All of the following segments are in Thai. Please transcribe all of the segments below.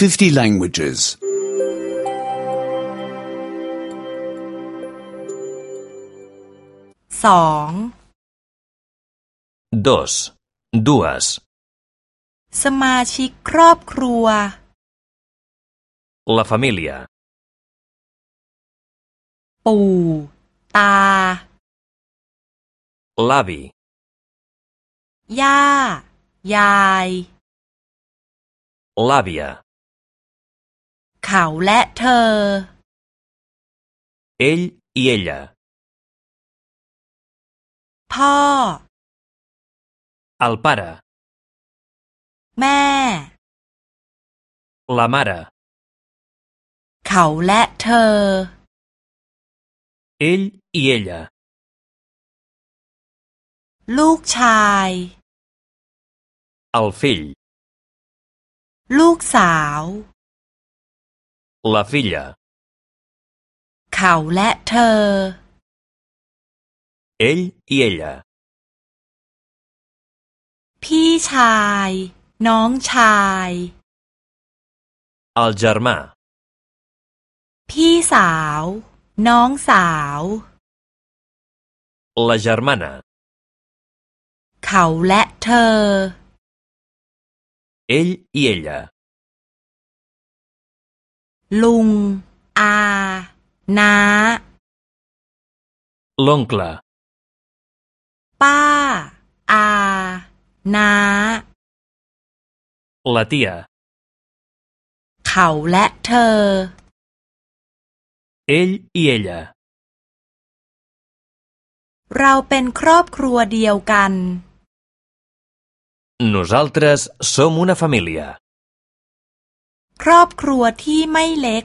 50 languages. สอง Dos. Dues. สมาชิกครอบครัว La família. ปู่ ตา L'avi. ย่า ยาย L'àvia. เขาและเธอ Ell i ella. พ่อ El pare. แม่ La mare. เขาและเธอ Ell i ella. ลูกชาย El fill. ลูกสาว La filla. เขาและเธอ Ell i ella. พี่ชาย น้องชาย El germà. พี่สาว น้องสาว La germana. เขาและเธอ Ell i ella. ลุง อาน้า L'oncle. ป้า อาน้า La tia. เขาและเธอ Ell i ella. เราเป็นครอบครัวเดียวกัน Nosaltres som una família. ครอบครัวที่ไม่เล็ก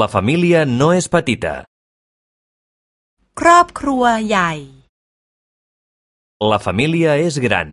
La família no és petita. ครอบครัวใหญ่ La família és gran.